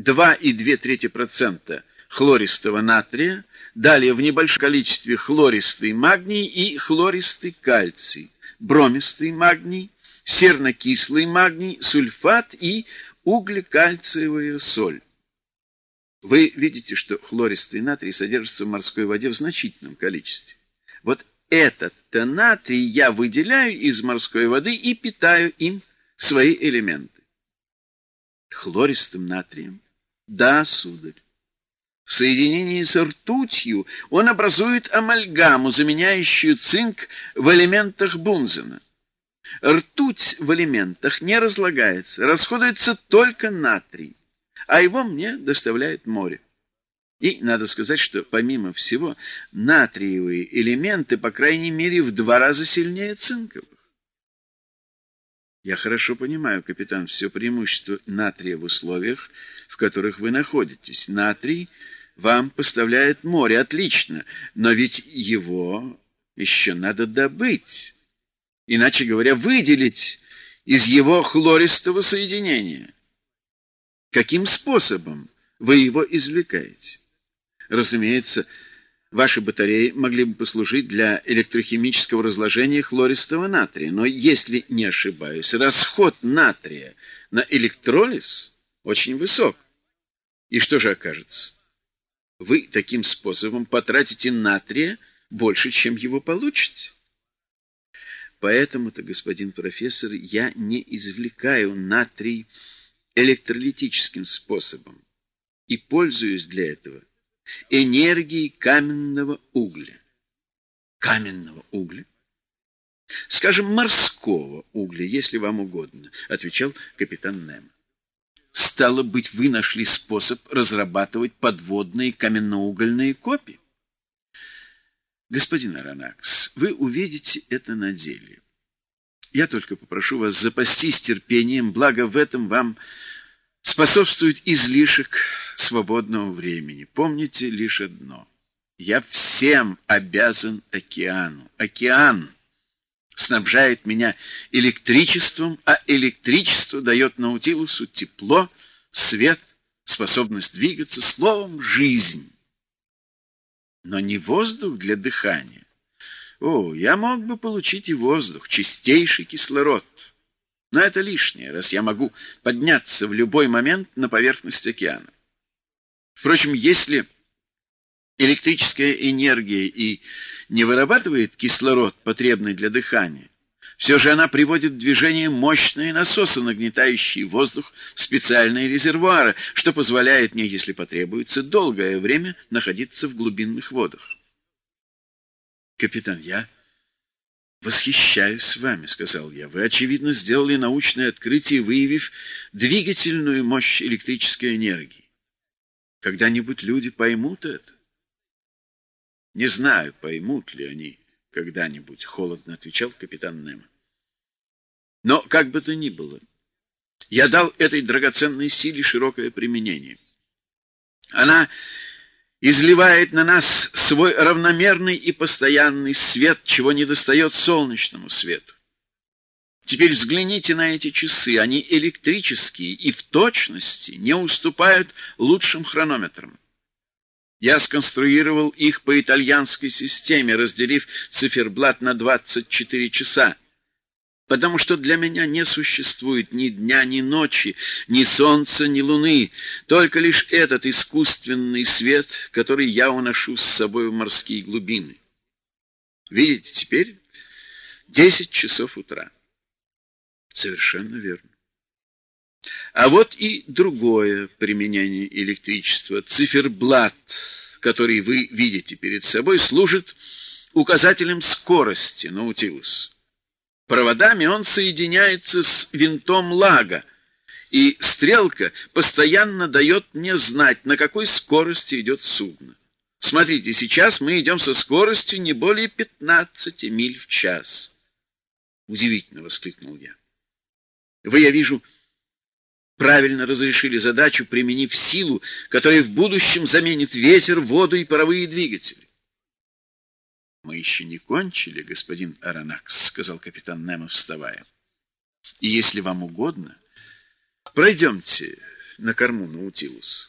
2,2% хлористого натрия, далее в небольшом количестве хлористый магний и хлористый кальций, бромистый магний, сернокислый магний, сульфат и углекальциевая соль. Вы видите, что хлористый натрий содержится в морской воде в значительном количестве. Вот этот-то натрий я выделяю из морской воды и питаю им свои элементы. Хлористым натрием? Да, сударь. В соединении с ртутью он образует амальгаму, заменяющую цинк в элементах Бунзена. Ртуть в элементах не разлагается, расходуется только натрий, а его мне доставляет море. И надо сказать, что, помимо всего, натриевые элементы, по крайней мере, в два раза сильнее цинковых. Я хорошо понимаю, капитан, все преимущество натрия в условиях, в которых вы находитесь. Натрий вам поставляет море, отлично, но ведь его еще надо добыть, иначе говоря, выделить из его хлористого соединения. Каким способом вы его извлекаете? Разумеется, ваши батареи могли бы послужить для электрохимического разложения хлористого натрия, но, если не ошибаюсь, расход натрия на электролиз очень высок. И что же окажется? Вы таким способом потратите натрия больше, чем его получите. Поэтому-то, господин профессор, я не извлекаю натрий электролитическим способом и пользуюсь для этого энергии каменного угля. Каменного угля? Скажем, морского угля, если вам угодно, отвечал капитан Нем. Стало быть, вы нашли способ разрабатывать подводные каменноугольные копии? Господин Аронакс, вы увидите это на деле. Я только попрошу вас запастись терпением, благо в этом вам способствует излишек свободного времени. Помните лишь одно. Я всем обязан океану. Океан снабжает меня электричеством, а электричество дает Наутилусу тепло, свет, способность двигаться, словом, жизнь. Но не воздух для дыхания. О, я мог бы получить и воздух, чистейший кислород. Но это лишнее, раз я могу подняться в любой момент на поверхность океана. Впрочем, если электрическая энергия и не вырабатывает кислород, потребный для дыхания, все же она приводит в движение мощные насосы, нагнетающие воздух в специальные резервуары, что позволяет мне, если потребуется, долгое время находиться в глубинных водах. Капитан, я «Восхищаюсь вами», — сказал я. «Вы, очевидно, сделали научное открытие, выявив двигательную мощь электрической энергии. Когда-нибудь люди поймут это?» «Не знаю, поймут ли они когда-нибудь», — холодно отвечал капитан Немо. «Но, как бы то ни было, я дал этой драгоценной силе широкое применение. Она изливает на нас свой равномерный и постоянный свет, чего не достает солнечному свету. Теперь взгляните на эти часы, они электрические и в точности не уступают лучшим хронометрам. Я сконструировал их по итальянской системе, разделив циферблат на 24 часа потому что для меня не существует ни дня, ни ночи, ни солнца, ни луны, только лишь этот искусственный свет, который я уношу с собой в морские глубины. Видите, теперь десять часов утра. Совершенно верно. А вот и другое применение электричества. Циферблат, который вы видите перед собой, служит указателем скорости Наутилуса проводами он соединяется с винтом лага, и стрелка постоянно дает мне знать, на какой скорости идет судно. Смотрите, сейчас мы идем со скоростью не более 15 миль в час. Удивительно, — воскликнул я. Вы, я вижу, правильно разрешили задачу, применив силу, которая в будущем заменит ветер, воду и паровые двигатели. — Мы еще не кончили, господин Аронакс, — сказал капитан Немо, вставая. — И если вам угодно, пройдемте на корму Наутилуса.